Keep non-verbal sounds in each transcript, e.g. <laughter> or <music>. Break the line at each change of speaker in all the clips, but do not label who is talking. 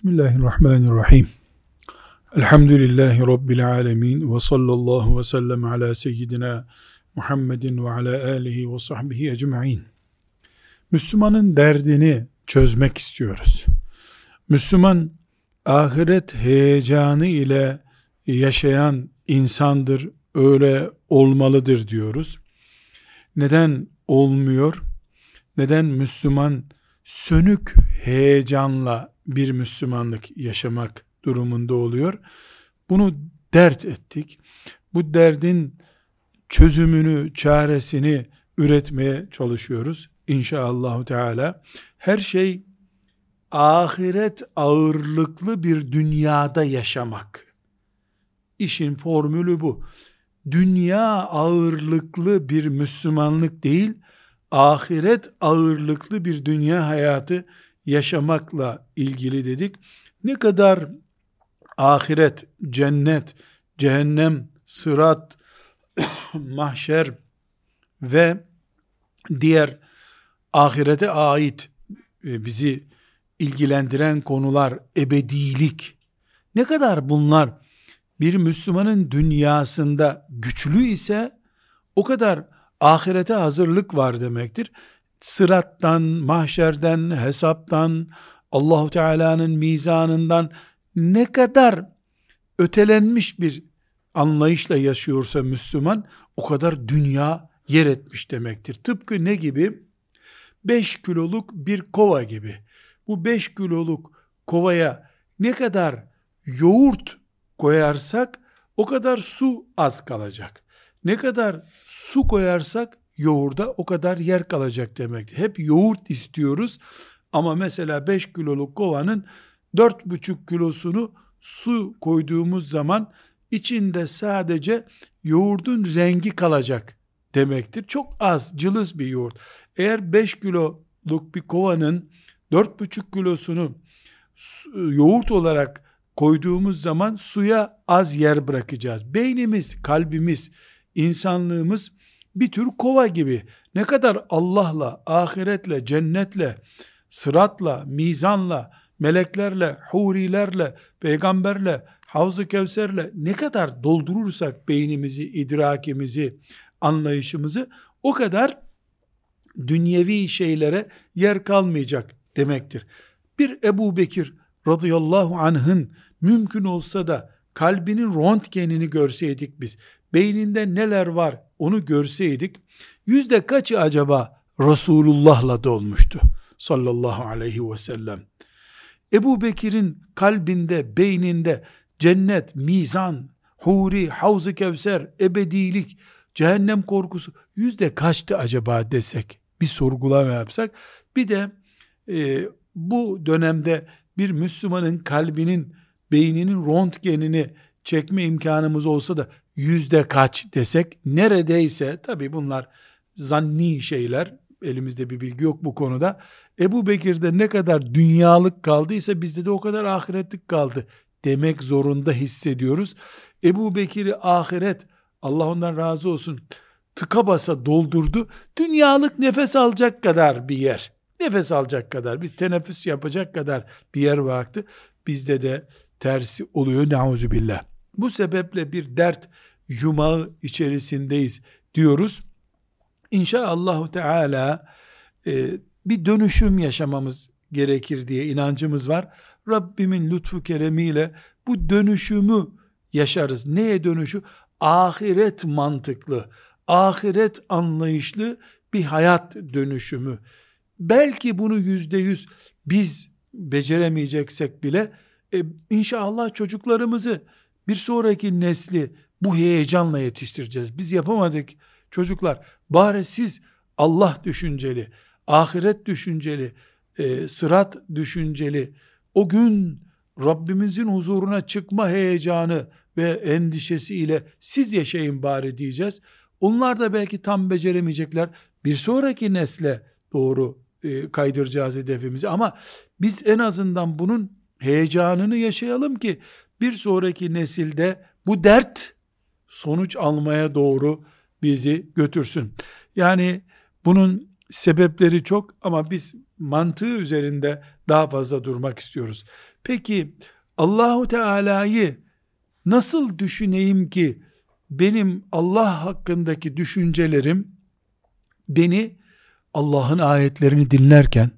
Bismillahirrahmanirrahim. Elhamdülillahi Rabbil alemin ve sallallahu ve sellem ala seyyidina Muhammedin ve ala alihi ve sahbihi ecma'in. Müslümanın derdini çözmek istiyoruz. Müslüman ahiret heyecanı ile yaşayan insandır, öyle olmalıdır diyoruz. Neden olmuyor? Neden Müslüman sönük heyecanla bir Müslümanlık yaşamak durumunda oluyor. Bunu dert ettik. Bu derdin çözümünü, çaresini üretmeye çalışıyoruz. İnşallah Teala her şey ahiret ağırlıklı bir dünyada yaşamak. İşin formülü bu. Dünya ağırlıklı bir Müslümanlık değil, ahiret ağırlıklı bir dünya hayatı yaşamakla ilgili dedik. Ne kadar ahiret, cennet, cehennem, sırat, <coughs> mahşer ve diğer ahirete ait e, bizi ilgilendiren konular ebedilik ne kadar bunlar bir Müslümanın dünyasında güçlü ise o kadar ahirete hazırlık var demektir sırattan, mahşerden, hesaptan, Allahu Teala'nın mizanından ne kadar ötelenmiş bir anlayışla yaşıyorsa Müslüman o kadar dünya yer etmiş demektir. Tıpkı ne gibi? 5 kiloluk bir kova gibi. Bu 5 kiloluk kovaya ne kadar yoğurt koyarsak o kadar su az kalacak. Ne kadar su koyarsak yoğurda o kadar yer kalacak demektir. Hep yoğurt istiyoruz ama mesela 5 kiloluk kovanın 4,5 kilosunu su koyduğumuz zaman içinde sadece yoğurdun rengi kalacak demektir. Çok az cılız bir yoğurt. Eğer 5 kiloluk bir kovanın 4,5 kilosunu yoğurt olarak koyduğumuz zaman suya az yer bırakacağız. Beynimiz, kalbimiz, insanlığımız bir tür kova gibi ne kadar Allah'la, ahiretle, cennetle, sıratla, mizanla, meleklerle, hurilerle, peygamberle, Havz-ı Kevser'le ne kadar doldurursak beynimizi, idrakimizi, anlayışımızı o kadar dünyevi şeylere yer kalmayacak demektir. Bir Ebu Bekir radıyallahu anh'ın mümkün olsa da kalbinin röntgenini görseydik biz, beyninde neler var onu görseydik, yüzde kaçı acaba Resulullah'la dolmuştu? Sallallahu aleyhi ve sellem. Ebu Bekir'in kalbinde, beyninde cennet, mizan, huri, havz-ı kevser, ebedilik, cehennem korkusu yüzde kaçtı acaba desek, bir sorgulama yapsak, bir de e, bu dönemde bir Müslümanın kalbinin, beyninin röntgenini çekme imkanımız olsa da yüzde kaç desek neredeyse tabi bunlar zanni şeyler elimizde bir bilgi yok bu konuda Ebu Bekir'de ne kadar dünyalık kaldıysa bizde de o kadar ahiretlik kaldı demek zorunda hissediyoruz. Ebu Bekir'i ahiret Allah ondan razı olsun tıka basa doldurdu. Dünyalık nefes alacak kadar bir yer. Nefes alacak kadar bir teneffüs yapacak kadar bir yer bıraktı. Bizde de tersi oluyor neuzubillah. Bu sebeple bir dert yumağı içerisindeyiz diyoruz. İnşallah Teala e, bir dönüşüm yaşamamız gerekir diye inancımız var. Rabbimin lütfu keremiyle bu dönüşümü yaşarız. Neye dönüşü? Ahiret mantıklı, ahiret anlayışlı bir hayat dönüşümü. Belki bunu yüzde yüz biz beceremeyeceksek bile e, inşallah çocuklarımızı bir sonraki nesli bu heyecanla yetiştireceğiz. Biz yapamadık çocuklar. Bari siz Allah düşünceli, ahiret düşünceli, e, sırat düşünceli, o gün Rabbimizin huzuruna çıkma heyecanı ve endişesiyle siz yaşayın bari diyeceğiz. Onlar da belki tam beceremeyecekler. Bir sonraki nesle doğru e, kaydıracağız hedefimizi ama biz en azından bunun heyecanını yaşayalım ki bir sonraki nesilde bu dert sonuç almaya doğru bizi götürsün. Yani bunun sebepleri çok ama biz mantığı üzerinde daha fazla durmak istiyoruz. Peki Allahu Teala'yı nasıl düşüneyim ki benim Allah hakkındaki düşüncelerim beni Allah'ın ayetlerini dinlerken,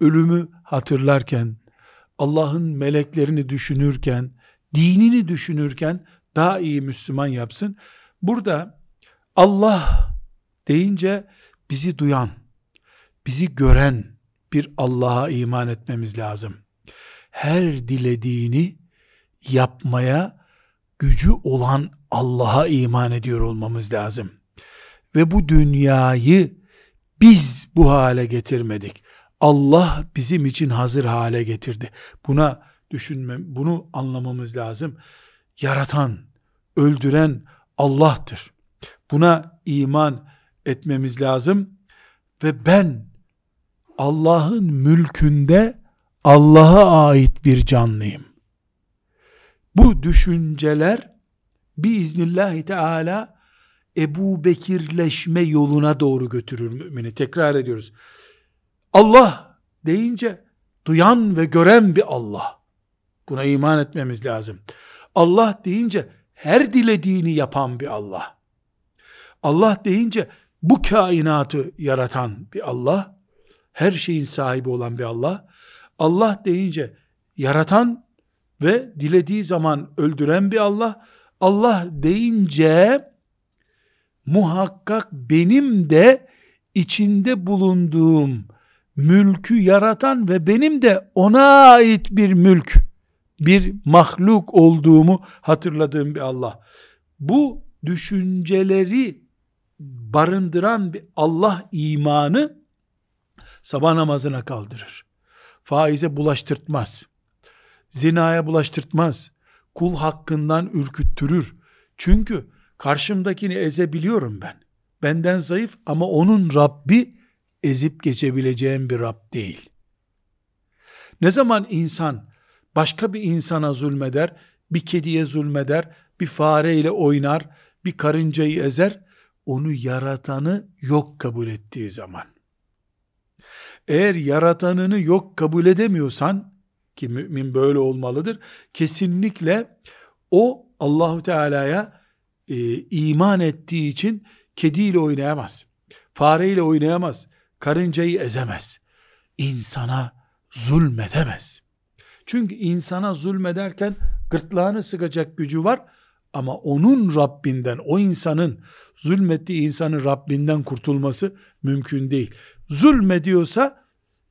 ölümü hatırlarken, Allah'ın meleklerini düşünürken, dinini düşünürken daha iyi Müslüman yapsın. Burada Allah deyince bizi duyan, bizi gören bir Allah'a iman etmemiz lazım. Her dilediğini yapmaya gücü olan Allah'a iman ediyor olmamız lazım. Ve bu dünyayı biz bu hale getirmedik. Allah bizim için hazır hale getirdi. Buna düşünme, bunu anlamamız lazım. Yaratan, öldüren Allah'tır. Buna iman etmemiz lazım ve ben Allah'ın mülkünde Allah'a ait bir canlıyım. Bu düşünceler biiznillahü teala Ebu Bekirleşme yoluna doğru götürür mümini. Tekrar ediyoruz. Allah deyince duyan ve gören bir Allah. Buna iman etmemiz lazım. Allah deyince her dilediğini yapan bir Allah. Allah deyince bu kainatı yaratan bir Allah, her şeyin sahibi olan bir Allah. Allah deyince yaratan ve dilediği zaman öldüren bir Allah. Allah deyince muhakkak benim de içinde bulunduğum mülkü yaratan ve benim de ona ait bir mülk, bir mahluk olduğumu hatırladığım bir Allah. Bu düşünceleri barındıran bir Allah imanı sabah namazına kaldırır. Faize bulaştırtmaz. Zinaya bulaştırtmaz. Kul hakkından ürküttürür. Çünkü karşımdakini ezebiliyorum ben. Benden zayıf ama onun Rabbi ezip geçebileceğim bir Rab değil. Ne zaman insan başka bir insana zulmeder, bir kediye zulmeder, bir fareyle oynar, bir karıncayı ezer, onu yaratanı yok kabul ettiği zaman. Eğer yaratanını yok kabul edemiyorsan, ki mümin böyle olmalıdır, kesinlikle o Allahu Teala'ya e, iman ettiği için kediyle oynayamaz. Fareyle oynayamaz. Karıncayı ezemez. İnsana zulmedemez. Çünkü insana zulmederken gırtlağını sıkacak gücü var ama onun Rabbinden, o insanın zulmettiği insanın Rabbinden kurtulması mümkün değil. Zulmediyorsa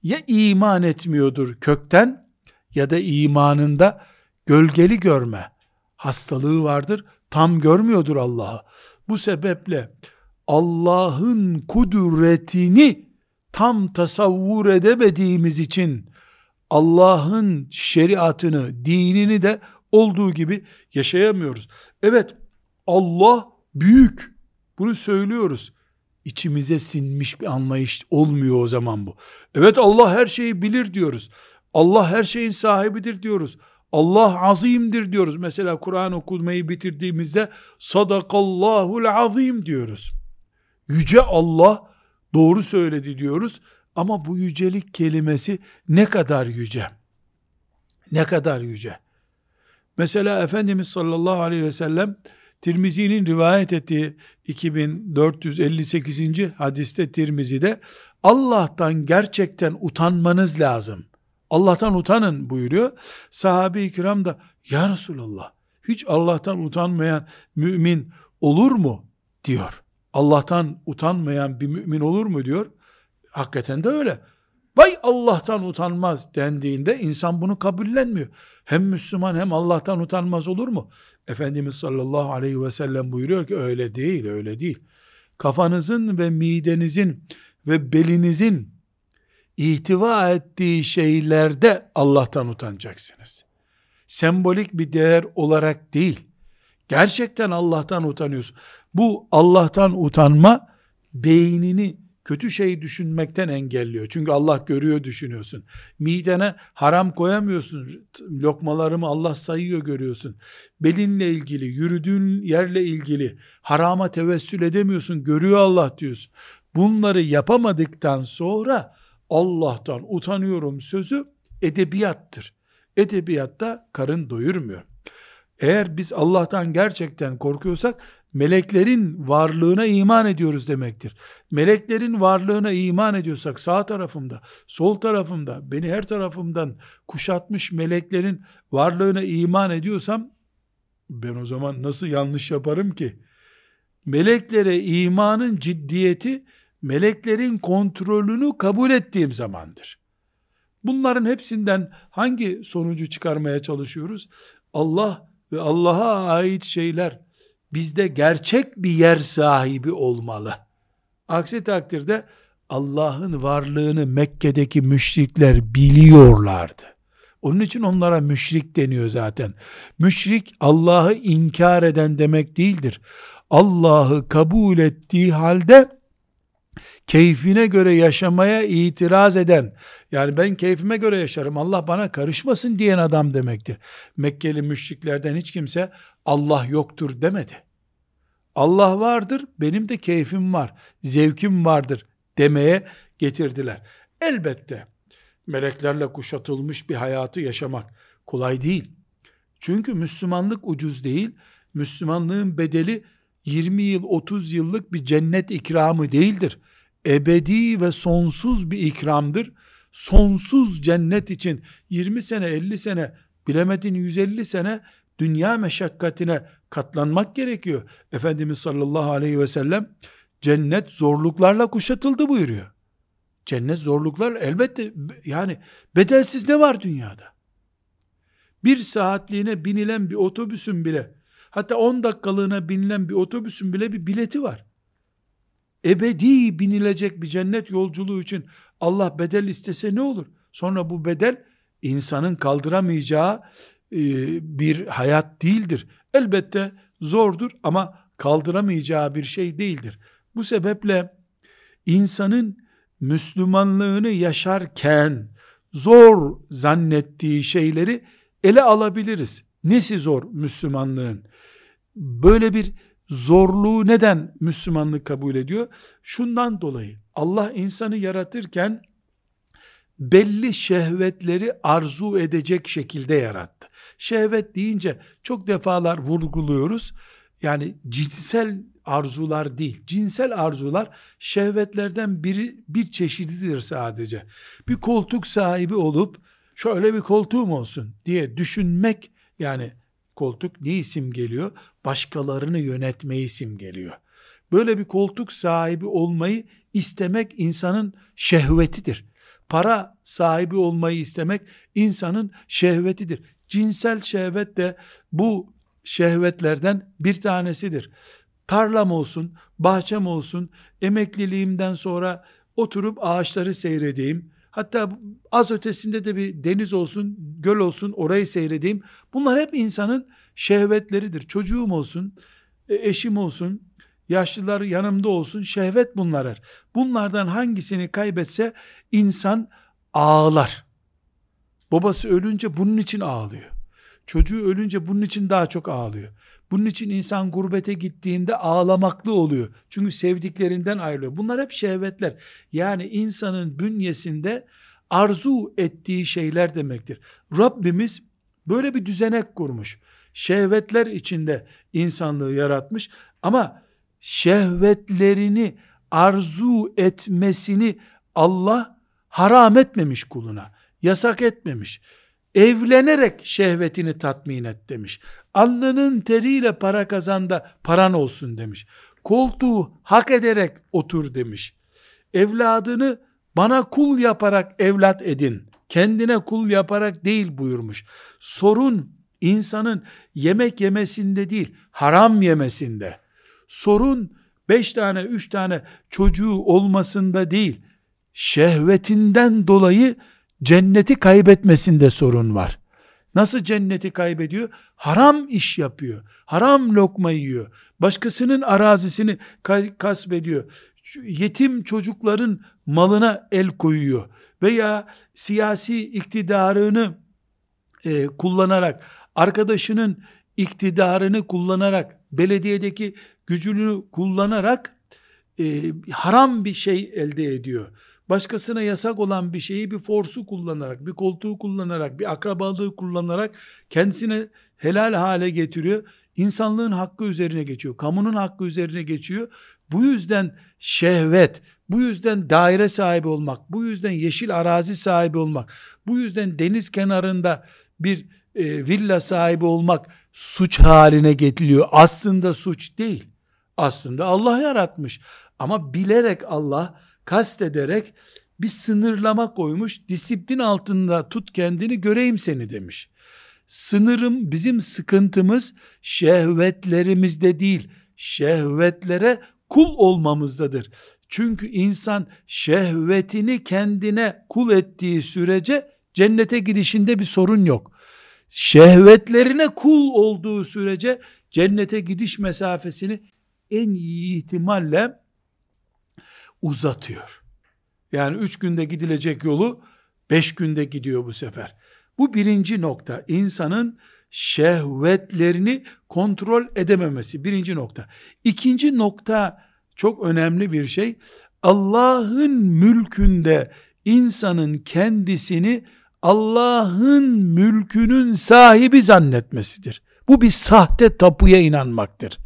ya iman etmiyordur kökten ya da imanında gölgeli görme hastalığı vardır. Tam görmüyordur Allah'ı. Bu sebeple Allah'ın kudretini tam tasavvur edemediğimiz için Allah'ın şeriatını, dinini de olduğu gibi yaşayamıyoruz. Evet, Allah büyük. Bunu söylüyoruz. İçimize sinmiş bir anlayış olmuyor o zaman bu. Evet Allah her şeyi bilir diyoruz. Allah her şeyin sahibidir diyoruz. Allah azimdir diyoruz. Mesela Kur'an okumayı bitirdiğimizde sadakallahul azim diyoruz. Yüce Allah doğru söyledi diyoruz. Ama bu yücelik kelimesi ne kadar yüce? Ne kadar yüce? Mesela Efendimiz sallallahu aleyhi ve sellem Tirmizi'nin rivayet ettiği 2458. hadiste Tirmizi'de Allah'tan gerçekten utanmanız lazım. Allah'tan utanın buyuruyor. Sahabe-i kiram da ya Resulallah hiç Allah'tan utanmayan mümin olur mu diyor. Allah'tan utanmayan bir mümin olur mu diyor. Hakikaten de öyle. Vay Allah'tan utanmaz dendiğinde insan bunu kabullenmiyor. Hem Müslüman hem Allah'tan utanmaz olur mu? Efendimiz sallallahu aleyhi ve sellem buyuruyor ki öyle değil, öyle değil. Kafanızın ve midenizin ve belinizin ihtiva ettiği şeylerde Allah'tan utanacaksınız. Sembolik bir değer olarak değil. Gerçekten Allah'tan utanıyorsun. Bu Allah'tan utanma beynini kötü şey düşünmekten engelliyor. Çünkü Allah görüyor düşünüyorsun. Midene haram koyamıyorsun. Lokmalarımı Allah sayıyor görüyorsun. Belinle ilgili, yürüdüğün yerle ilgili harama tevessül edemiyorsun. Görüyor Allah diyorsun. bunları yapamadıktan sonra Allah'tan utanıyorum sözü edebiyattır. Edebiyatta karın doyurmuyor. Eğer biz Allah'tan gerçekten korkuyorsak meleklerin varlığına iman ediyoruz demektir. Meleklerin varlığına iman ediyorsak sağ tarafımda, sol tarafımda, beni her tarafımdan kuşatmış meleklerin varlığına iman ediyorsam ben o zaman nasıl yanlış yaparım ki? Meleklere imanın ciddiyeti meleklerin kontrolünü kabul ettiğim zamandır. Bunların hepsinden hangi sonucu çıkarmaya çalışıyoruz? Allah ve Allah'a ait şeyler bizde gerçek bir yer sahibi olmalı. Aksi takdirde Allah'ın varlığını Mekke'deki müşrikler biliyorlardı. Onun için onlara müşrik deniyor zaten. Müşrik Allah'ı inkar eden demek değildir. Allah'ı kabul ettiği halde keyfine göre yaşamaya itiraz eden, yani ben keyfime göre yaşarım, Allah bana karışmasın diyen adam demektir. Mekkeli müşriklerden hiç kimse Allah yoktur demedi. Allah vardır, benim de keyfim var, zevkim vardır demeye getirdiler. Elbette meleklerle kuşatılmış bir hayatı yaşamak kolay değil. Çünkü Müslümanlık ucuz değil. Müslümanlığın bedeli 20 yıl 30 yıllık bir cennet ikramı değildir. Ebedi ve sonsuz bir ikramdır. Sonsuz cennet için 20 sene 50 sene bilemedin 150 sene dünya meşakkatine katlanmak gerekiyor. Efendimiz sallallahu aleyhi ve sellem cennet zorluklarla kuşatıldı buyuruyor. Cennet zorluklar elbette yani bedelsiz ne var dünyada? Bir saatliğine binilen bir otobüsün bile hatta 10 dakikalığına binilen bir otobüsün bile bir bileti var. Ebedi binilecek bir cennet yolculuğu için Allah bedel istese ne olur? Sonra bu bedel insanın kaldıramayacağı e, bir hayat değildir. Elbette zordur ama kaldıramayacağı bir şey değildir. Bu sebeple insanın Müslümanlığını yaşarken zor zannettiği şeyleri ele alabiliriz. Nesi zor Müslümanlığın? Böyle bir zorluğu neden Müslümanlık kabul ediyor? Şundan dolayı Allah insanı yaratırken belli şehvetleri arzu edecek şekilde yarattı. Şehvet deyince çok defalar vurguluyoruz. Yani cinsel arzular değil. Cinsel arzular şehvetlerden biri bir çeşididir sadece. Bir koltuk sahibi olup şöyle bir koltuğum olsun diye düşünmek yani koltuk ne isim geliyor? Başkalarını yönetmeyi isim geliyor. Böyle bir koltuk sahibi olmayı istemek insanın şehvetidir. Para sahibi olmayı istemek insanın şehvetidir. Cinsel şehvet de bu şehvetlerden bir tanesidir tarlam olsun, bahçem olsun, emekliliğimden sonra oturup ağaçları seyredeyim, hatta az ötesinde de bir deniz olsun, göl olsun, orayı seyredeyim. Bunlar hep insanın şehvetleridir. Çocuğum olsun, e, eşim olsun, yaşlılar yanımda olsun, şehvet bunlar. Bunlardan hangisini kaybetse insan ağlar. Babası ölünce bunun için ağlıyor. Çocuğu ölünce bunun için daha çok ağlıyor. Bunun için insan gurbete gittiğinde ağlamaklı oluyor. Çünkü sevdiklerinden ayrılıyor. Bunlar hep şehvetler. Yani insanın bünyesinde arzu ettiği şeyler demektir. Rabbimiz böyle bir düzenek kurmuş. Şehvetler içinde insanlığı yaratmış ama şehvetlerini arzu etmesini Allah haram etmemiş kuluna. Yasak etmemiş evlenerek şehvetini tatmin et demiş. Alnının teriyle para kazan da paran olsun demiş. Koltuğu hak ederek otur demiş. Evladını bana kul yaparak evlat edin. Kendine kul yaparak değil buyurmuş. Sorun insanın yemek yemesinde değil, haram yemesinde. Sorun beş tane, üç tane çocuğu olmasında değil, şehvetinden dolayı cenneti kaybetmesinde sorun var. Nasıl cenneti kaybediyor? Haram iş yapıyor. Haram lokma yiyor. Başkasının arazisini kasbediyor. Yetim çocukların malına el koyuyor. Veya siyasi iktidarını e, kullanarak, arkadaşının iktidarını kullanarak, belediyedeki gücünü kullanarak e, haram bir şey elde ediyor. Başkasına yasak olan bir şeyi bir forsu kullanarak, bir koltuğu kullanarak, bir akrabalığı kullanarak kendisine helal hale getiriyor. İnsanlığın hakkı üzerine geçiyor. Kamunun hakkı üzerine geçiyor. Bu yüzden şehvet, bu yüzden daire sahibi olmak, bu yüzden yeşil arazi sahibi olmak, bu yüzden deniz kenarında bir e, villa sahibi olmak suç haline getiriyor. Aslında suç değil. Aslında Allah yaratmış. Ama bilerek Allah kastederek bir sınırlama koymuş. Disiplin altında tut kendini göreyim seni demiş. Sınırım bizim sıkıntımız şehvetlerimizde değil. Şehvetlere kul olmamızdadır. Çünkü insan şehvetini kendine kul ettiği sürece cennete gidişinde bir sorun yok. Şehvetlerine kul olduğu sürece cennete gidiş mesafesini en iyi ihtimalle uzatıyor. Yani üç günde gidilecek yolu beş günde gidiyor bu sefer. Bu birinci nokta. insanın şehvetlerini kontrol edememesi. Birinci nokta. İkinci nokta çok önemli bir şey. Allah'ın mülkünde insanın kendisini Allah'ın mülkünün sahibi zannetmesidir. Bu bir sahte tapuya inanmaktır.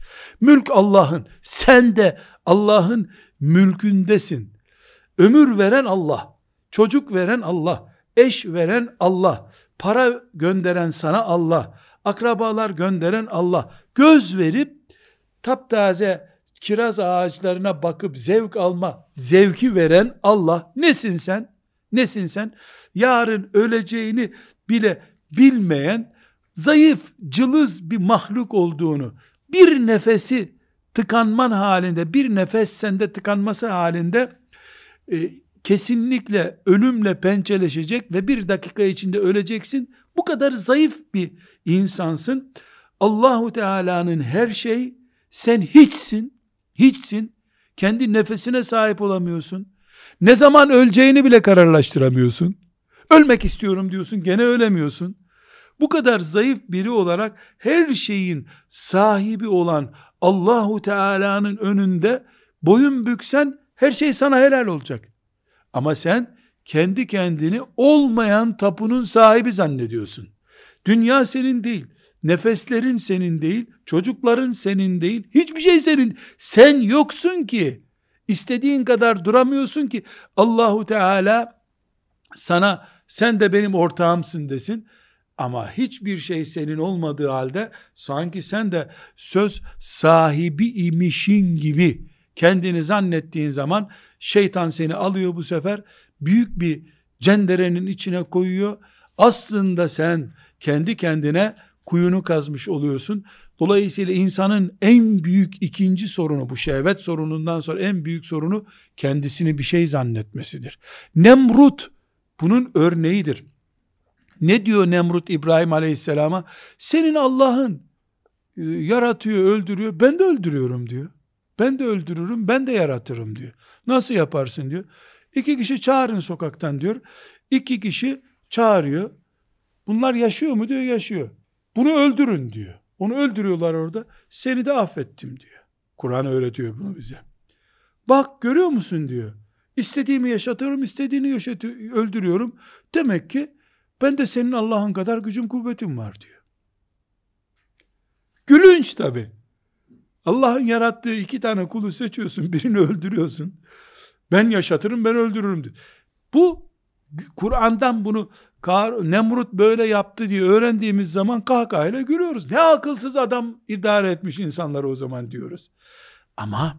Mülk Allah'ın. Sen de Allah'ın mülkündesin. Ömür veren Allah. Çocuk veren Allah. Eş veren Allah. Para gönderen sana Allah. Akrabalar gönderen Allah. Göz verip taptaze kiraz ağaçlarına bakıp zevk alma zevki veren Allah. Nesin sen? Nesin sen? Yarın öleceğini bile bilmeyen zayıf, cılız bir mahluk olduğunu, bir nefesi tıkanman halinde, bir nefes sende tıkanması halinde e, kesinlikle ölümle pençeleşecek ve bir dakika içinde öleceksin. Bu kadar zayıf bir insansın. Allahu Teala'nın her şey, sen hiçsin, hiçsin. Kendi nefesine sahip olamıyorsun. Ne zaman öleceğini bile kararlaştıramıyorsun. Ölmek istiyorum diyorsun, gene ölemiyorsun. Bu kadar zayıf biri olarak her şeyin sahibi olan Allahu Teala'nın önünde boyun büksen her şey sana helal olacak. Ama sen kendi kendini olmayan tapunun sahibi zannediyorsun. Dünya senin değil. Nefeslerin senin değil. Çocukların senin değil. Hiçbir şey senin. Sen yoksun ki. İstediğin kadar duramıyorsun ki Allahu Teala sana sen de benim ortağımsın desin. Ama hiçbir şey senin olmadığı halde sanki sen de söz sahibi imişin gibi kendini zannettiğin zaman şeytan seni alıyor bu sefer büyük bir cenderenin içine koyuyor. Aslında sen kendi kendine kuyunu kazmış oluyorsun. Dolayısıyla insanın en büyük ikinci sorunu bu şehvet sorunundan sonra en büyük sorunu kendisini bir şey zannetmesidir. Nemrut bunun örneğidir. Ne diyor Nemrut İbrahim Aleyhisselam'a? Senin Allah'ın e, yaratıyor, öldürüyor. Ben de öldürüyorum diyor. Ben de öldürürüm, ben de yaratırım diyor. Nasıl yaparsın diyor. İki kişi çağırın sokaktan diyor. İki kişi çağırıyor. Bunlar yaşıyor mu diyor, yaşıyor. Bunu öldürün diyor. Onu öldürüyorlar orada. Seni de affettim diyor. Kur'an öğretiyor bunu bize. Bak görüyor musun diyor. İstediğimi yaşatıyorum, istediğini yaşatıyor, öldürüyorum. Demek ki ben de senin Allah'ın kadar gücüm kuvvetim var diyor. Gülünç tabi. Allah'ın yarattığı iki tane kulu seçiyorsun, birini öldürüyorsun. Ben yaşatırım, ben öldürürüm diyor. Bu Kur'an'dan bunu Nemrut böyle yaptı diye öğrendiğimiz zaman kahkahayla gülüyoruz. Ne akılsız adam idare etmiş insanları o zaman diyoruz. Ama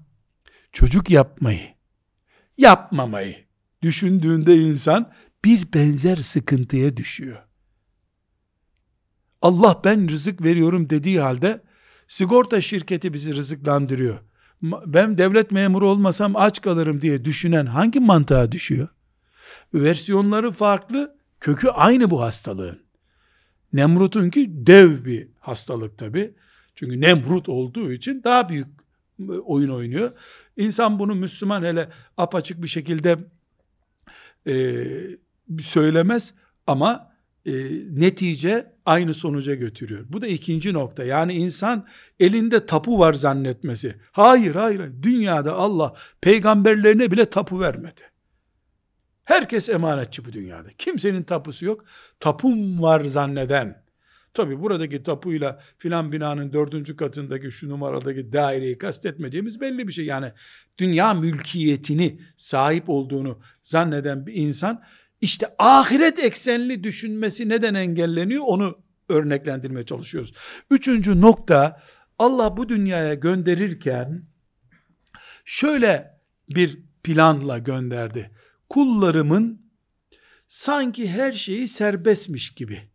çocuk yapmayı, yapmamayı düşündüğünde insan bir benzer sıkıntıya düşüyor. Allah ben rızık veriyorum dediği halde sigorta şirketi bizi rızıklandırıyor. Ben devlet memuru olmasam aç kalırım diye düşünen hangi mantığa düşüyor? Versiyonları farklı, kökü aynı bu hastalığın. Nemrut'unki dev bir hastalık tabi. Çünkü Nemrut olduğu için daha büyük e, oyun oynuyor. İnsan bunu Müslüman hele apaçık bir şekilde e, söylemez ama e, netice aynı sonuca götürüyor. Bu da ikinci nokta. Yani insan elinde tapu var zannetmesi. Hayır, hayır. Dünyada Allah peygamberlerine bile tapu vermedi. Herkes emanetçi bu dünyada. Kimsenin tapusu yok. Tapum var zanneden. Tabi buradaki tapuyla filan binanın dördüncü katındaki şu numaradaki daireyi kastetmediğimiz belli bir şey. Yani dünya mülkiyetini sahip olduğunu zanneden bir insan işte ahiret eksenli düşünmesi neden engelleniyor onu örneklendirmeye çalışıyoruz. Üçüncü nokta Allah bu dünyaya gönderirken şöyle bir planla gönderdi. Kullarımın sanki her şeyi serbestmiş gibi,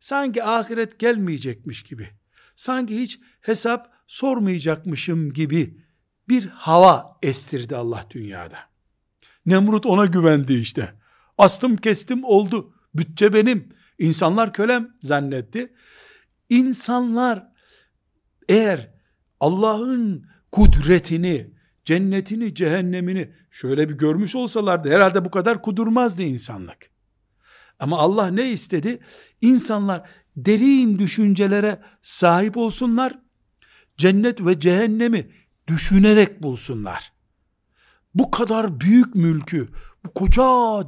sanki ahiret gelmeyecekmiş gibi, sanki hiç hesap sormayacakmışım gibi bir hava estirdi Allah dünyada. Nemrut ona güvendi işte. Astım kestim oldu. Bütçe benim. İnsanlar kölem zannetti. İnsanlar eğer Allah'ın kudretini, cennetini, cehennemini şöyle bir görmüş olsalardı herhalde bu kadar kudurmazdı insanlık. Ama Allah ne istedi? İnsanlar derin düşüncelere sahip olsunlar. Cennet ve cehennemi düşünerek bulsunlar. Bu kadar büyük mülkü, bu koca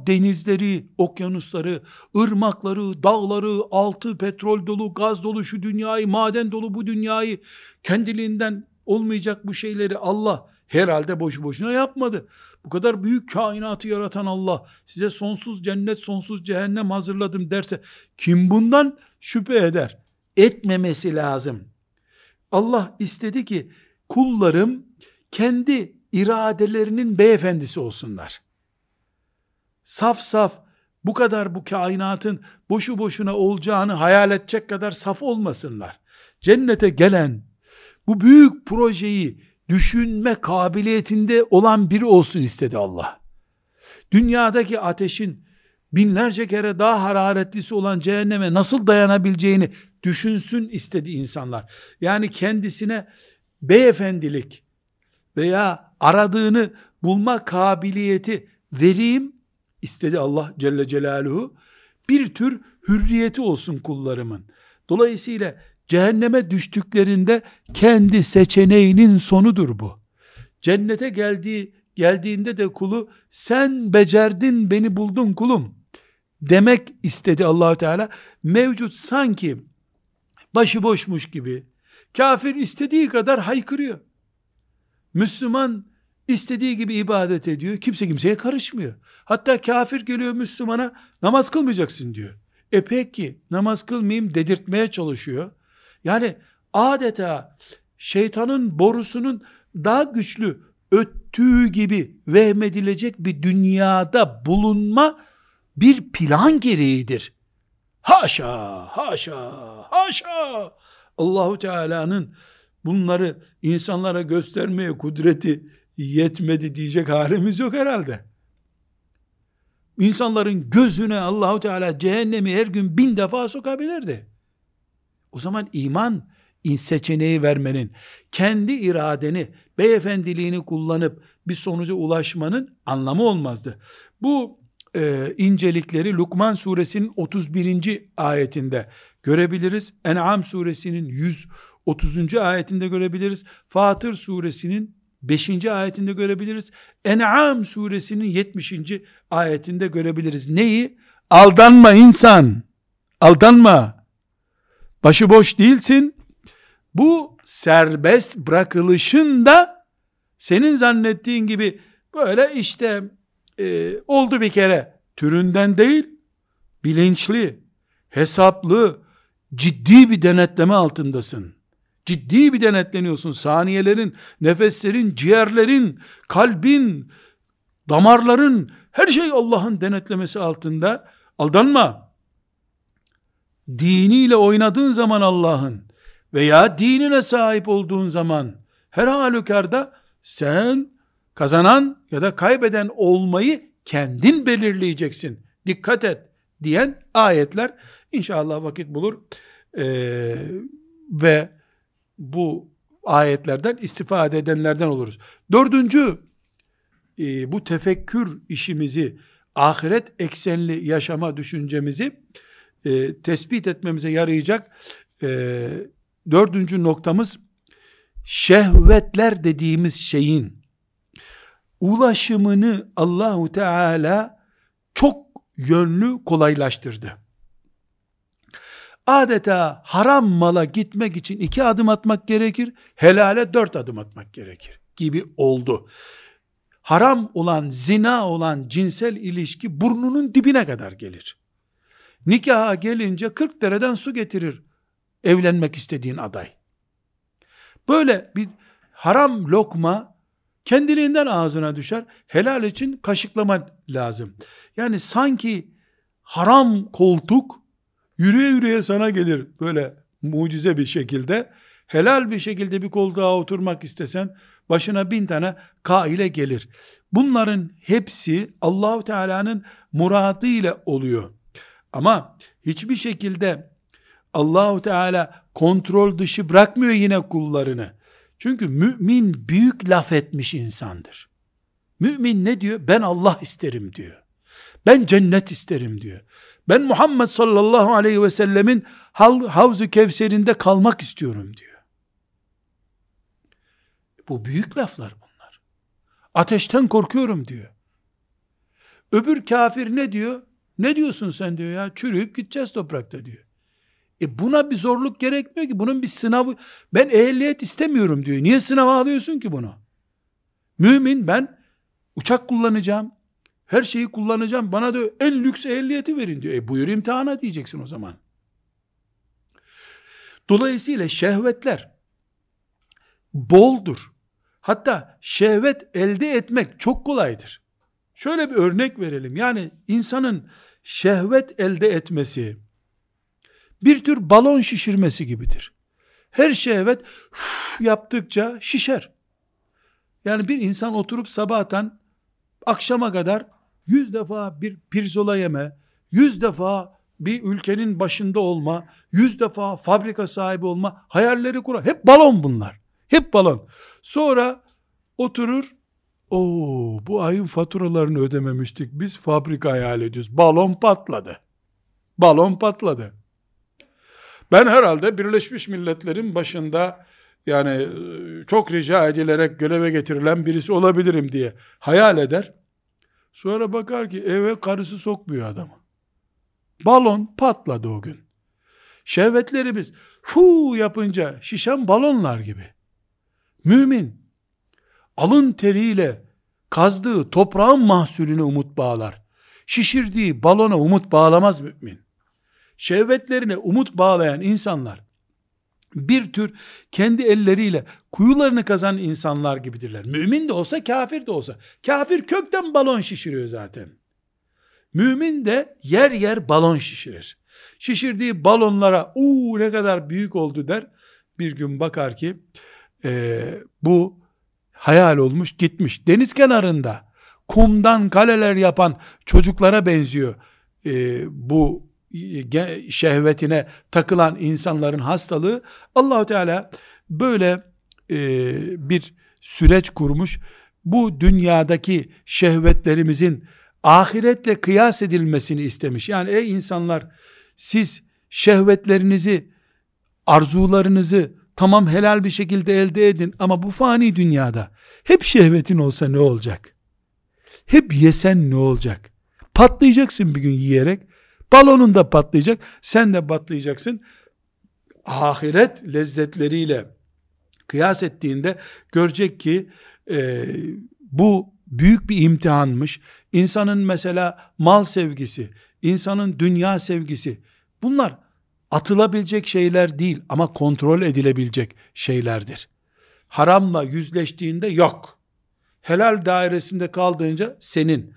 denizleri, okyanusları, ırmakları, dağları, altı petrol dolu, gaz dolu şu dünyayı, maden dolu bu dünyayı, kendiliğinden olmayacak bu şeyleri Allah herhalde boşu boşuna yapmadı. Bu kadar büyük kainatı yaratan Allah size sonsuz cennet, sonsuz cehennem hazırladım derse kim bundan şüphe eder? Etmemesi lazım. Allah istedi ki kullarım kendi iradelerinin beyefendisi olsunlar saf saf bu kadar bu kainatın boşu boşuna olacağını hayal edecek kadar saf olmasınlar. Cennete gelen bu büyük projeyi düşünme kabiliyetinde olan biri olsun istedi Allah. Dünyadaki ateşin binlerce kere daha hararetlisi olan cehenneme nasıl dayanabileceğini düşünsün istedi insanlar. Yani kendisine beyefendilik veya aradığını bulma kabiliyeti vereyim istedi Allah Celle Celaluhu. Bir tür hürriyeti olsun kullarımın. Dolayısıyla cehenneme düştüklerinde kendi seçeneğinin sonudur bu. Cennete geldiği geldiğinde de kulu sen becerdin beni buldun kulum demek istedi Allahu Teala. Mevcut sanki başıboşmuş gibi kafir istediği kadar haykırıyor. Müslüman istediği gibi ibadet ediyor. Kimse kimseye karışmıyor. Hatta kafir geliyor Müslümana namaz kılmayacaksın diyor. E peki namaz kılmayayım dedirtmeye çalışıyor. Yani adeta şeytanın borusunun daha güçlü öttüğü gibi vehmedilecek bir dünyada bulunma bir plan gereğidir. Haşa, haşa, haşa. Allahu Teala'nın bunları insanlara göstermeye kudreti yetmedi diyecek halimiz yok herhalde. İnsanların gözüne Allahu Teala cehennemi her gün bin defa sokabilirdi. O zaman iman seçeneği vermenin, kendi iradeni, beyefendiliğini kullanıp bir sonuca ulaşmanın anlamı olmazdı. Bu e, incelikleri Lukman suresinin 31. ayetinde görebiliriz. En'am suresinin 130. ayetinde görebiliriz. Fatır suresinin 5. ayetinde görebiliriz. En'am suresinin 70. ayetinde görebiliriz. Neyi? Aldanma insan. Aldanma. Başıboş değilsin. Bu serbest bırakılışın da senin zannettiğin gibi böyle işte e, oldu bir kere türünden değil, bilinçli, hesaplı, ciddi bir denetleme altındasın. Ciddi bir denetleniyorsun. Saniyelerin, nefeslerin, ciğerlerin, kalbin, damarların, her şey Allah'ın denetlemesi altında. Aldanma. Diniyle oynadığın zaman Allah'ın veya dinine sahip olduğun zaman her halükarda sen kazanan ya da kaybeden olmayı kendin belirleyeceksin. Dikkat et diyen ayetler inşallah vakit bulur ee, ve bu ayetlerden istifade edenlerden oluruz. Dördüncü, e, bu tefekkür işimizi, ahiret eksenli yaşama düşüncemizi e, tespit etmemize yarayacak e, dördüncü noktamız şehvetler dediğimiz şeyin ulaşımını Allahu Teala çok yönlü kolaylaştırdı. Adeta haram mala gitmek için iki adım atmak gerekir, helale dört adım atmak gerekir gibi oldu. Haram olan, zina olan cinsel ilişki burnunun dibine kadar gelir. Nikaha gelince 40 dereden su getirir evlenmek istediğin aday. Böyle bir haram lokma kendiliğinden ağzına düşer. Helal için kaşıklama lazım. Yani sanki haram koltuk yürüye yürüye sana gelir böyle mucize bir şekilde. Helal bir şekilde bir koltuğa oturmak istesen başına bin tane kaile gelir. Bunların hepsi Allahu Teala'nın muradı ile oluyor. Ama hiçbir şekilde Allahu Teala kontrol dışı bırakmıyor yine kullarını. Çünkü mümin büyük laf etmiş insandır. Mümin ne diyor? Ben Allah isterim diyor. Ben cennet isterim diyor. Ben Muhammed sallallahu aleyhi ve sellemin Havzu Kevser'inde kalmak istiyorum diyor. Bu büyük laflar bunlar. Ateşten korkuyorum diyor. Öbür kafir ne diyor? Ne diyorsun sen diyor ya çürüyüp gideceğiz toprakta diyor. E buna bir zorluk gerekmiyor ki. Bunun bir sınavı. Ben ehliyet istemiyorum diyor. Niye sınava alıyorsun ki bunu? Mümin ben uçak kullanacağım. Her şeyi kullanacağım. Bana da en lüks ehliyeti verin diyor. E buyur imtihana diyeceksin o zaman. Dolayısıyla şehvetler boldur. Hatta şehvet elde etmek çok kolaydır. Şöyle bir örnek verelim. Yani insanın şehvet elde etmesi bir tür balon şişirmesi gibidir. Her şehvet yaptıkça şişer. Yani bir insan oturup sabahtan akşama kadar yüz defa bir pirzola yeme, yüz defa bir ülkenin başında olma, yüz defa fabrika sahibi olma hayalleri kurar. Hep balon bunlar. Hep balon. Sonra oturur, o bu ayın faturalarını ödememiştik. Biz fabrika hayal ediyoruz. Balon patladı. Balon patladı. Ben herhalde Birleşmiş Milletler'in başında yani e, çok rica edilerek göreve getirilen birisi olabilirim diye hayal eder. Sonra bakar ki eve karısı sokmuyor adamı. Balon patladı o gün. Şehvetlerimiz fu yapınca şişen balonlar gibi. Mümin alın teriyle kazdığı toprağın mahsulüne umut bağlar. Şişirdiği balona umut bağlamaz mümin. Şehvetlerine umut bağlayan insanlar bir tür kendi elleriyle kuyularını kazan insanlar gibidirler. Mümin de olsa kafir de olsa. Kafir kökten balon şişiriyor zaten. Mümin de yer yer balon şişirir. Şişirdiği balonlara uuu ne kadar büyük oldu der. Bir gün bakar ki e, bu hayal olmuş gitmiş. Deniz kenarında kumdan kaleler yapan çocuklara benziyor e, bu şehvetine takılan insanların hastalığı Allahu Teala böyle e, bir süreç kurmuş. Bu dünyadaki şehvetlerimizin ahiretle kıyas edilmesini istemiş. Yani ey insanlar siz şehvetlerinizi, arzularınızı tamam helal bir şekilde elde edin ama bu fani dünyada hep şehvetin olsa ne olacak? Hep yesen ne olacak? Patlayacaksın bir gün yiyerek. Balonun da patlayacak, sen de patlayacaksın. Ahiret lezzetleriyle kıyas ettiğinde görecek ki e, bu büyük bir imtihanmış. İnsanın mesela mal sevgisi, insanın dünya sevgisi bunlar atılabilecek şeyler değil ama kontrol edilebilecek şeylerdir. Haramla yüzleştiğinde yok. Helal dairesinde kaldığınca senin.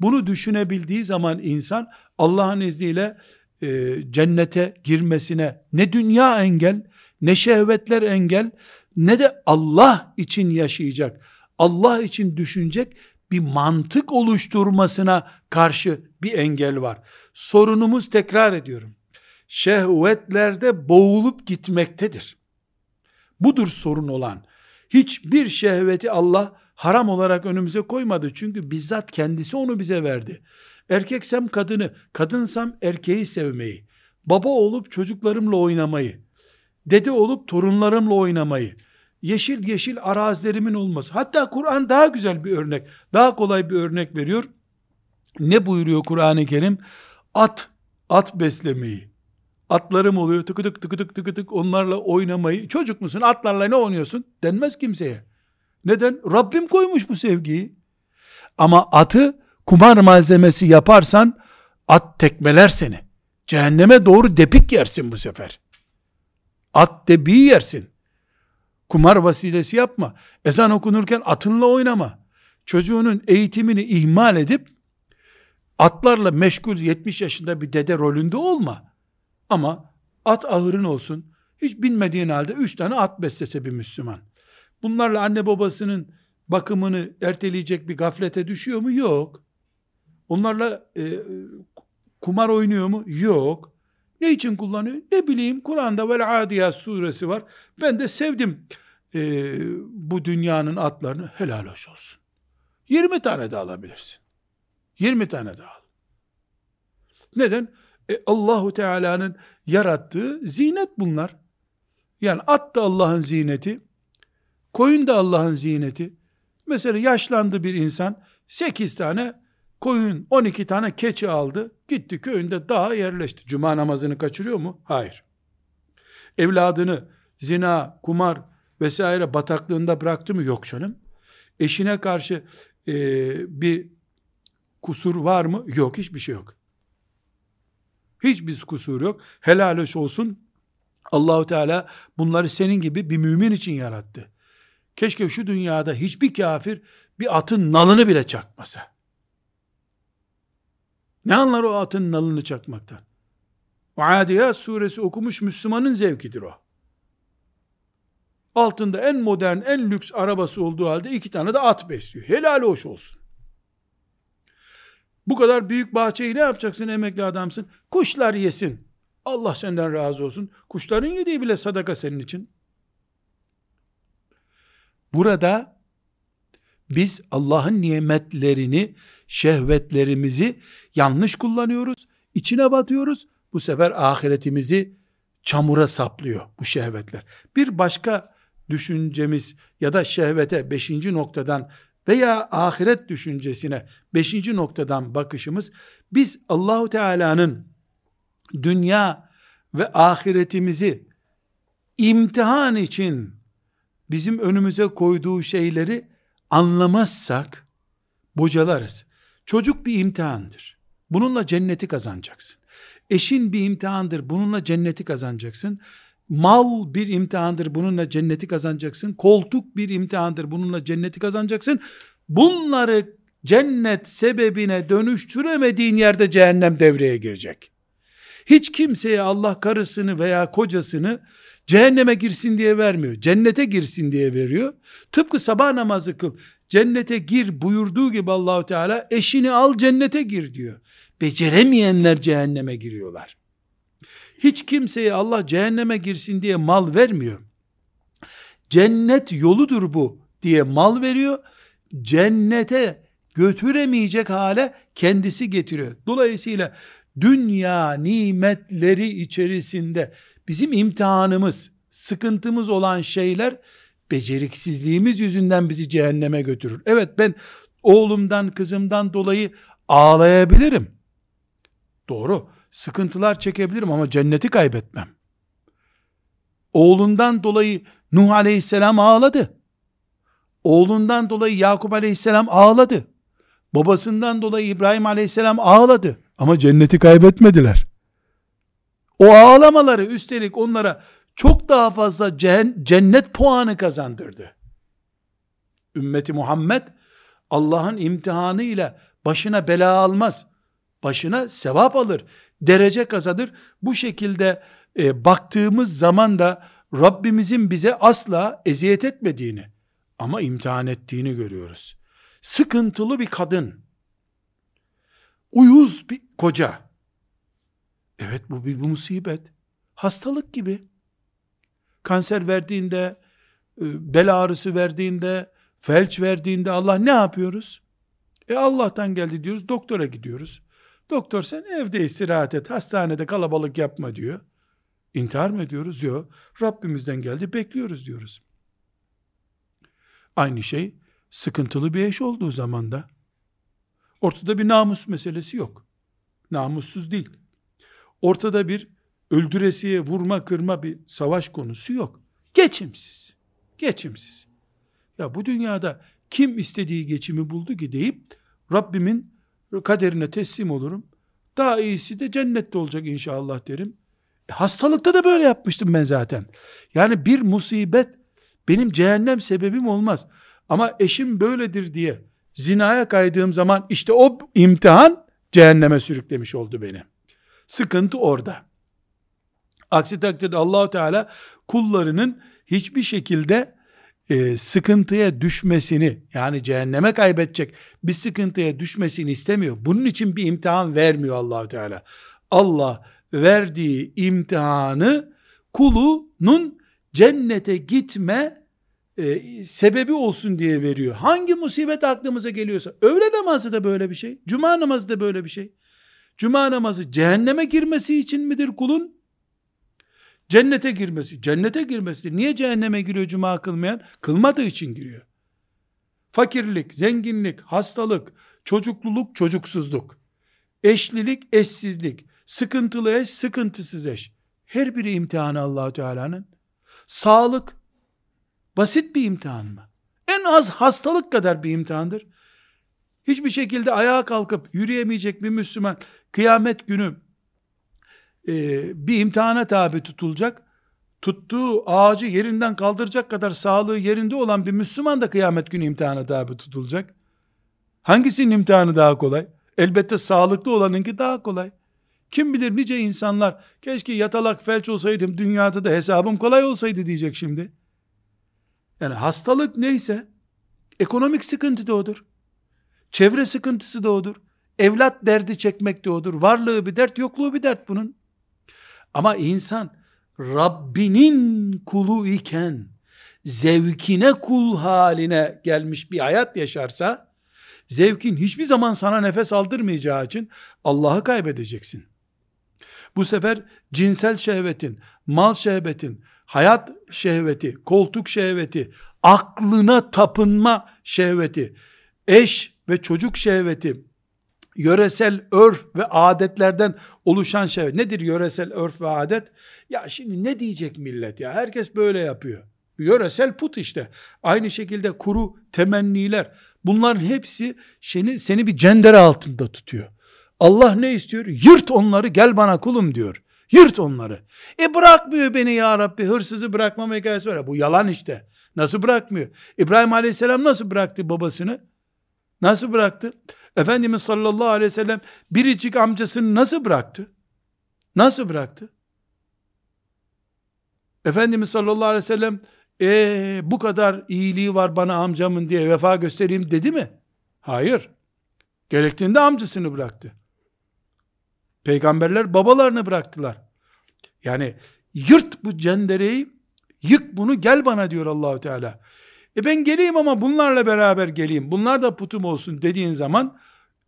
Bunu düşünebildiği zaman insan Allah'ın izniyle e, cennete girmesine ne dünya engel, ne şehvetler engel, ne de Allah için yaşayacak, Allah için düşünecek bir mantık oluşturmasına karşı bir engel var. Sorunumuz tekrar ediyorum. Şehvetlerde boğulup gitmektedir. Budur sorun olan. Hiçbir şehveti Allah haram olarak önümüze koymadı. Çünkü bizzat kendisi onu bize verdi. Erkeksem kadını, kadınsam erkeği sevmeyi, baba olup çocuklarımla oynamayı, dede olup torunlarımla oynamayı, yeşil yeşil arazilerimin olması. Hatta Kur'an daha güzel bir örnek, daha kolay bir örnek veriyor. Ne buyuruyor Kur'an-ı Kerim? At, at beslemeyi. Atlarım oluyor tıkıdık tıkıdık tıkıdık onlarla oynamayı. Çocuk musun atlarla ne oynuyorsun? Denmez kimseye. Neden? Rabbim koymuş bu sevgiyi. Ama atı kumar malzemesi yaparsan at tekmeler seni. Cehenneme doğru depik yersin bu sefer. At debiği yersin. Kumar vasilesi yapma. Ezan okunurken atınla oynama. Çocuğunun eğitimini ihmal edip atlarla meşgul 70 yaşında bir dede rolünde olma. Ama at ahırın olsun. Hiç bilmediğin halde 3 tane at beslese bir Müslüman. Bunlarla anne babasının bakımını erteleyecek bir gaflete düşüyor mu? Yok. Onlarla e, kumar oynuyor mu? Yok. Ne için kullanıyor? Ne bileyim Kur'an'da vel adiyat suresi var. Ben de sevdim e, bu dünyanın atlarını helal hoş olsun. 20 tane de alabilirsin. 20 tane de al. Neden? E, Allahu Teala'nın yarattığı zinet bunlar. Yani at da Allah'ın zineti, koyun da Allah'ın zineti. Mesela yaşlandı bir insan, 8 tane koyun, 12 tane keçi aldı, gitti köyünde daha yerleşti. Cuma namazını kaçırıyor mu? Hayır. Evladını zina, kumar vesaire bataklığında bıraktı mı? Yok canım. Eşine karşı e, bir kusur var mı? Yok, hiçbir şey yok. Hiçbir kusur yok. Helal olsun. Allahu Teala bunları senin gibi bir mümin için yarattı. Keşke şu dünyada hiçbir kafir bir atın nalını bile çakmasa. Ne anlar o atın nalını çakmaktan? O Adiyat suresi okumuş Müslümanın zevkidir o. Altında en modern, en lüks arabası olduğu halde iki tane de at besliyor. Helal hoş olsun. Bu kadar büyük bahçeyi ne yapacaksın emekli adamsın? Kuşlar yesin. Allah senden razı olsun. Kuşların yediği bile sadaka senin için. Burada biz Allah'ın nimetlerini, şehvetlerimizi yanlış kullanıyoruz. içine batıyoruz. Bu sefer ahiretimizi çamura saplıyor bu şehvetler. Bir başka düşüncemiz ya da şehvete beşinci noktadan veya ahiret düşüncesine beşinci noktadan bakışımız biz Allahu Teala'nın dünya ve ahiretimizi imtihan için bizim önümüze koyduğu şeyleri anlamazsak bocalarız. Çocuk bir imtihandır. Bununla cenneti kazanacaksın. Eşin bir imtihandır. Bununla cenneti kazanacaksın. Mal bir imtihandır. Bununla cenneti kazanacaksın. Koltuk bir imtihandır. Bununla cenneti kazanacaksın. Bunları cennet sebebine dönüştüremediğin yerde cehennem devreye girecek. Hiç kimseye Allah karısını veya kocasını cehenneme girsin diye vermiyor. Cennete girsin diye veriyor. Tıpkı sabah namazı kıl. Cennete gir buyurduğu gibi Allahu Teala eşini al cennete gir diyor. Beceremeyenler cehenneme giriyorlar. Hiç kimseye Allah cehenneme girsin diye mal vermiyor. Cennet yoludur bu diye mal veriyor. Cennete götüremeyecek hale kendisi getiriyor. Dolayısıyla dünya nimetleri içerisinde bizim imtihanımız, sıkıntımız olan şeyler beceriksizliğimiz yüzünden bizi cehenneme götürür. Evet ben oğlumdan, kızımdan dolayı ağlayabilirim. Doğru. Sıkıntılar çekebilirim ama cenneti kaybetmem. Oğlundan dolayı Nuh aleyhisselam ağladı. Oğlundan dolayı Yakup aleyhisselam ağladı. Babasından dolayı İbrahim aleyhisselam ağladı. Ama cenneti kaybetmediler. O ağlamaları üstelik onlara çok daha fazla cennet puanı kazandırdı. Ümmeti Muhammed Allah'ın imtihanı ile başına bela almaz. Başına sevap alır. Derece kazanır. Bu şekilde e, baktığımız zaman da Rabbimizin bize asla eziyet etmediğini ama imtihan ettiğini görüyoruz. Sıkıntılı bir kadın, uyuz bir koca. Evet bu bir musibet. Hastalık gibi. Kanser verdiğinde, e, bel ağrısı verdiğinde, felç verdiğinde Allah ne yapıyoruz? E Allah'tan geldi diyoruz, doktora gidiyoruz. Doktor sen evde istirahat et, hastanede kalabalık yapma diyor. İntihar mı ediyoruz? Yok. Rabbimizden geldi bekliyoruz diyoruz. Aynı şey sıkıntılı bir eş olduğu zaman da ortada bir namus meselesi yok. Namussuz değil. Ortada bir öldüresiye vurma kırma bir savaş konusu yok. Geçimsiz. Geçimsiz. Ya bu dünyada kim istediği geçimi buldu ki deyip Rabbimin kaderine teslim olurum. Daha iyisi de cennette olacak inşallah derim. E, hastalıkta da böyle yapmıştım ben zaten. Yani bir musibet benim cehennem sebebim olmaz. Ama eşim böyledir diye zinaya kaydığım zaman işte o imtihan cehenneme sürüklemiş oldu beni. Sıkıntı orada. Aksi takdirde Allahu Teala kullarının hiçbir şekilde e, sıkıntıya düşmesini yani cehenneme kaybedecek bir sıkıntıya düşmesini istemiyor. Bunun için bir imtihan vermiyor Allahu Teala. Allah verdiği imtihanı kulunun cennete gitme e, sebebi olsun diye veriyor. Hangi musibet aklımıza geliyorsa. Öğle namazı da böyle bir şey. Cuma namazı da böyle bir şey. Cuma namazı cehenneme girmesi için midir kulun? Cennete girmesi. Cennete girmesi. Niye cehenneme giriyor cuma kılmayan? Kılmadığı için giriyor. Fakirlik, zenginlik, hastalık, çocukluluk, çocuksuzluk, eşlilik, eşsizlik, sıkıntılı eş, sıkıntısız eş. Her biri imtihanı allah Teala'nın. Sağlık, basit bir imtihan mı? En az hastalık kadar bir imtihandır. Hiçbir şekilde ayağa kalkıp yürüyemeyecek bir Müslüman kıyamet günü e, bir imtihana tabi tutulacak. Tuttuğu ağacı yerinden kaldıracak kadar sağlığı yerinde olan bir Müslüman da kıyamet günü imtihana tabi tutulacak. Hangisinin imtihanı daha kolay? Elbette sağlıklı olanınki daha kolay. Kim bilir nice insanlar keşke yatalak felç olsaydım dünyada da hesabım kolay olsaydı diyecek şimdi. Yani hastalık neyse ekonomik sıkıntı da odur. Çevre sıkıntısı da odur. Evlat derdi çekmek de odur. Varlığı bir dert, yokluğu bir dert bunun. Ama insan Rabbinin kulu iken zevkine kul haline gelmiş bir hayat yaşarsa zevkin hiçbir zaman sana nefes aldırmayacağı için Allah'ı kaybedeceksin. Bu sefer cinsel şehvetin, mal şehvetin, hayat şehveti, koltuk şehveti, aklına tapınma şehveti, eş ve çocuk şehveti, yöresel örf ve adetlerden oluşan şey. Nedir yöresel örf ve adet? Ya şimdi ne diyecek millet ya? Herkes böyle yapıyor. Yöresel put işte. Aynı şekilde kuru temenniler. Bunların hepsi seni, seni bir cendere altında tutuyor. Allah ne istiyor? Yırt onları gel bana kulum diyor. Yırt onları. E bırakmıyor beni ya Rabbi. Hırsızı bırakmama hikayesi var. Bu yalan işte. Nasıl bırakmıyor? İbrahim Aleyhisselam nasıl bıraktı babasını? Nasıl bıraktı? Efendimiz sallallahu aleyhi ve sellem biricik amcasını nasıl bıraktı? Nasıl bıraktı? Efendimiz sallallahu aleyhi ve sellem e, bu kadar iyiliği var bana amcamın diye vefa göstereyim dedi mi? Hayır. Gerektiğinde amcasını bıraktı. Peygamberler babalarını bıraktılar. Yani yırt bu cendereyi, yık bunu gel bana diyor Allahu Teala. E ben geleyim ama bunlarla beraber geleyim. Bunlar da putum olsun dediğin zaman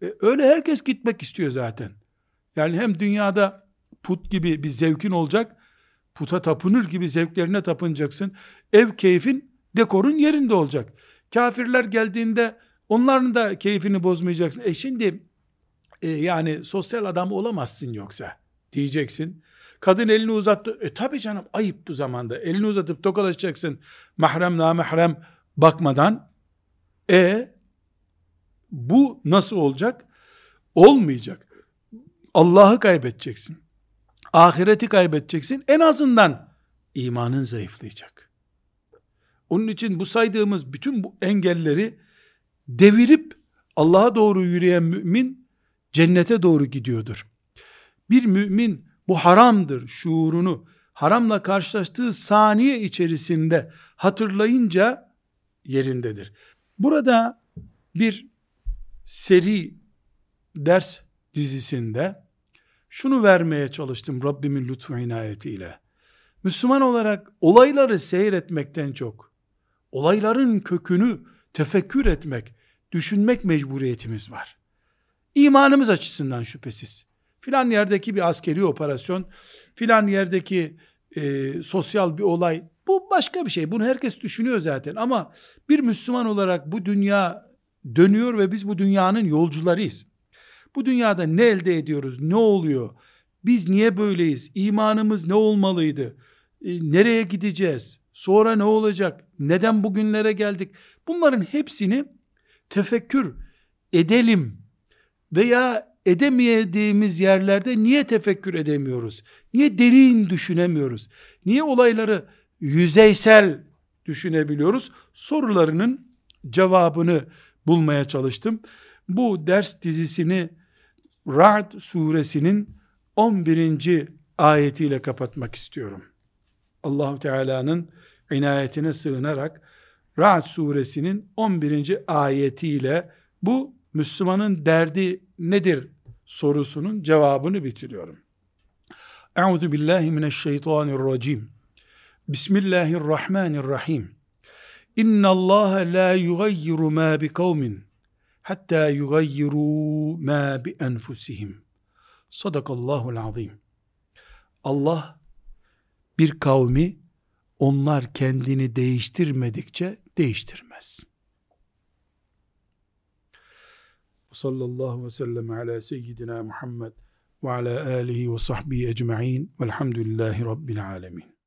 e, öyle herkes gitmek istiyor zaten. Yani hem dünyada put gibi bir zevkin olacak, puta tapınır gibi zevklerine tapınacaksın. Ev keyfin, dekorun yerinde olacak. Kafirler geldiğinde onların da keyfini bozmayacaksın. E şimdi e, yani sosyal adam olamazsın yoksa diyeceksin. Kadın elini uzattı. E tabi canım ayıp bu zamanda. Elini uzatıp tokalaşacaksın. Mahrem namahrem bakmadan. E bu nasıl olacak? Olmayacak. Allah'ı kaybedeceksin. Ahireti kaybedeceksin. En azından imanın zayıflayacak. Onun için bu saydığımız bütün bu engelleri devirip Allah'a doğru yürüyen mümin cennete doğru gidiyordur. Bir mümin bu haramdır şuurunu haramla karşılaştığı saniye içerisinde hatırlayınca yerindedir. Burada bir seri ders dizisinde şunu vermeye çalıştım Rabbimin lütfu inayetiyle. Müslüman olarak olayları seyretmekten çok, olayların kökünü tefekkür etmek, düşünmek mecburiyetimiz var. İmanımız açısından şüphesiz. Filan yerdeki bir askeri operasyon, filan yerdeki e, sosyal bir olay, bu başka bir şey. Bunu herkes düşünüyor zaten ama bir Müslüman olarak bu dünya dönüyor ve biz bu dünyanın yolcularıyız. Bu dünyada ne elde ediyoruz, ne oluyor, biz niye böyleyiz, imanımız ne olmalıydı, e, nereye gideceğiz, sonra ne olacak, neden bugünlere geldik, bunların hepsini tefekkür edelim veya edemeyediğimiz yerlerde niye tefekkür edemiyoruz? Niye derin düşünemiyoruz? Niye olayları yüzeysel düşünebiliyoruz? Sorularının cevabını bulmaya çalıştım. Bu ders dizisini Ra'd suresinin 11. ayetiyle kapatmak istiyorum. Allahu Teala'nın inayetine sığınarak Ra'd suresinin 11. ayetiyle bu Müslümanın derdi nedir sorusunun cevabını bitiriyorum. Euzu billahi mineşşeytanirracim. Bismillahirrahmanirrahim. İnna Allah la yugayyiru ma bi kavmin hatta yugayyiru ma bi enfusihim. Sadakallahul azim. Allah bir kavmi onlar kendini değiştirmedikçe değiştirmez. Sallallahu ve sellem ala seyyidina Muhammed ve ala alihi ve sahbihi ecma'in velhamdülillahi rabbil alemin.